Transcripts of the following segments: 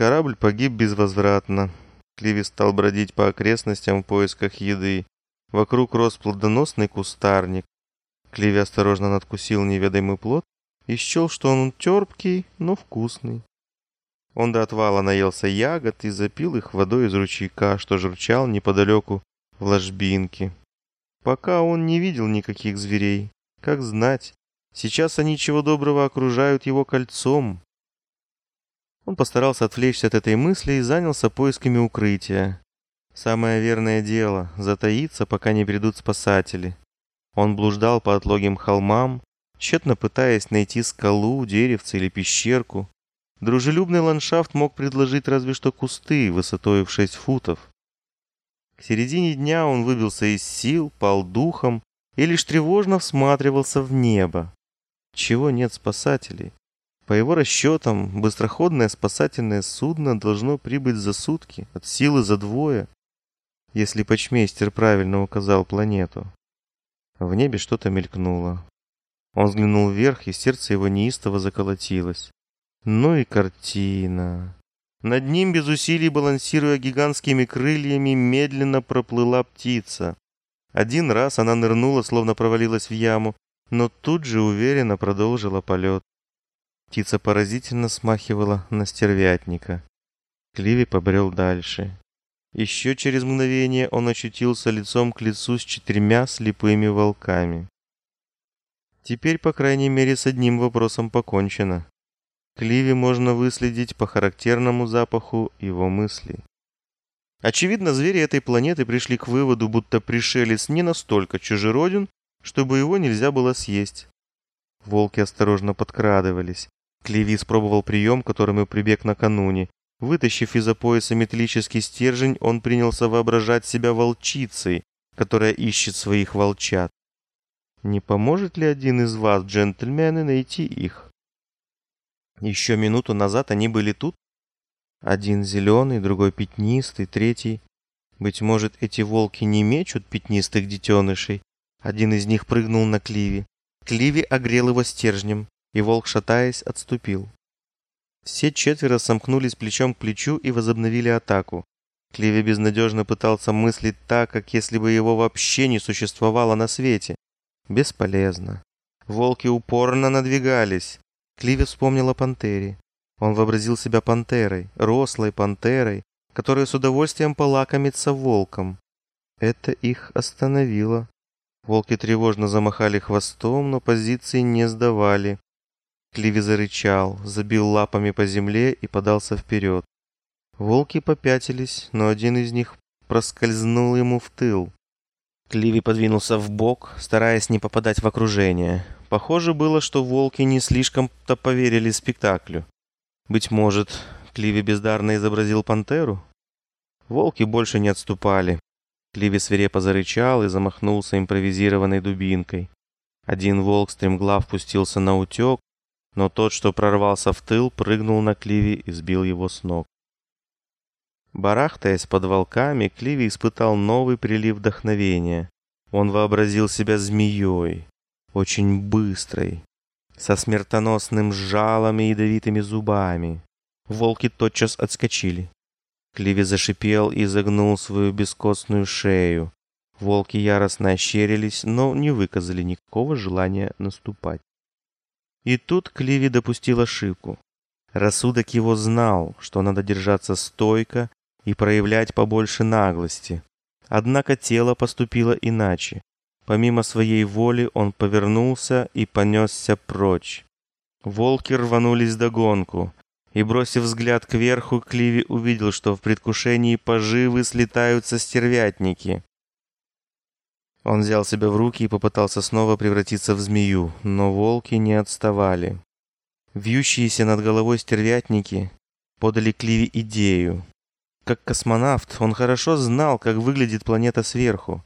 Корабль погиб безвозвратно. Кливи стал бродить по окрестностям в поисках еды. Вокруг рос плодоносный кустарник. Кливи осторожно надкусил неведомый плод и счел, что он терпкий, но вкусный. Он до отвала наелся ягод и запил их водой из ручейка, что журчал неподалеку в ложбинке. Пока он не видел никаких зверей. Как знать, сейчас они чего доброго окружают его кольцом. Он постарался отвлечься от этой мысли и занялся поисками укрытия. Самое верное дело — затаиться, пока не придут спасатели. Он блуждал по отлогим холмам, тщетно пытаясь найти скалу, деревце или пещерку. Дружелюбный ландшафт мог предложить разве что кусты высотой в шесть футов. К середине дня он выбился из сил, пал духом и лишь тревожно всматривался в небо. Чего нет спасателей? По его расчетам, быстроходное спасательное судно должно прибыть за сутки, от силы за двое, если почмейстер правильно указал планету. В небе что-то мелькнуло. Он взглянул вверх, и сердце его неистово заколотилось. Ну и картина. Над ним без усилий, балансируя гигантскими крыльями, медленно проплыла птица. Один раз она нырнула, словно провалилась в яму, но тут же уверенно продолжила полет. Птица поразительно смахивала на стервятника. Кливи побрел дальше. Еще через мгновение он очутился лицом к лицу с четырьмя слепыми волками. Теперь, по крайней мере, с одним вопросом покончено. Кливи можно выследить по характерному запаху его мыслей. Очевидно, звери этой планеты пришли к выводу, будто пришелец не настолько чужероден, чтобы его нельзя было съесть. Волки осторожно подкрадывались. Кливи испробовал прием, которым и прибег накануне. Вытащив из-за пояса металлический стержень, он принялся воображать себя волчицей, которая ищет своих волчат. Не поможет ли один из вас, джентльмены, найти их? Еще минуту назад они были тут. Один зеленый, другой пятнистый, третий... Быть может, эти волки не мечут пятнистых детенышей? Один из них прыгнул на Кливи. Кливи огрел его стержнем, и волк, шатаясь, отступил. Все четверо сомкнулись плечом к плечу и возобновили атаку. Кливи безнадежно пытался мыслить так, как если бы его вообще не существовало на свете. Бесполезно. Волки упорно надвигались. Кливи вспомнил о пантере. Он вообразил себя пантерой, рослой пантерой, которая с удовольствием полакомится волком. Это их остановило. Волки тревожно замахали хвостом, но позиции не сдавали. Кливи зарычал, забил лапами по земле и подался вперед. Волки попятились, но один из них проскользнул ему в тыл. Кливи подвинулся в бок, стараясь не попадать в окружение. Похоже было, что волки не слишком-то поверили спектаклю. Быть может, Кливи бездарно изобразил пантеру? Волки больше не отступали. Кливи свирепо зарычал и замахнулся импровизированной дубинкой. Один волк стремглав пустился на утек, но тот, что прорвался в тыл, прыгнул на Кливи и сбил его с ног. Барахтаясь под волками, Кливи испытал новый прилив вдохновения. Он вообразил себя змеей, очень быстрой, со смертоносным жалом и ядовитыми зубами. Волки тотчас отскочили. Кливи зашипел и загнул свою бескостную шею. Волки яростно ощерились, но не выказали никакого желания наступать. И тут Кливи допустил ошибку. Рассудок его знал, что надо держаться стойко и проявлять побольше наглости. Однако тело поступило иначе. Помимо своей воли он повернулся и понесся прочь. Волки рванулись догонку, и, бросив взгляд кверху, Кливи увидел, что в предвкушении поживы слетаются стервятники. Он взял себя в руки и попытался снова превратиться в змею, но волки не отставали. Вьющиеся над головой стервятники подали Кливи идею. Как космонавт, он хорошо знал, как выглядит планета сверху.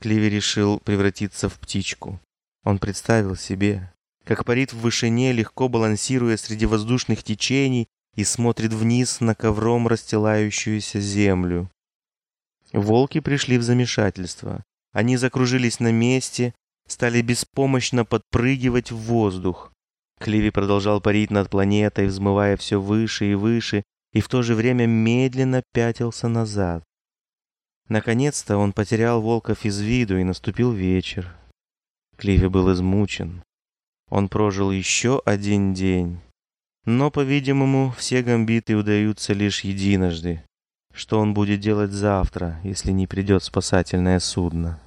Кливи решил превратиться в птичку. Он представил себе, как парит в вышине, легко балансируя среди воздушных течений и смотрит вниз на ковром расстилающуюся землю. Волки пришли в замешательство. Они закружились на месте, стали беспомощно подпрыгивать в воздух. Кливи продолжал парить над планетой, взмывая все выше и выше, и в то же время медленно пятился назад. Наконец-то он потерял волков из виду, и наступил вечер. Кливи был измучен. Он прожил еще один день. Но, по-видимому, все гамбиты удаются лишь единожды. Что он будет делать завтра, если не придет спасательное судно?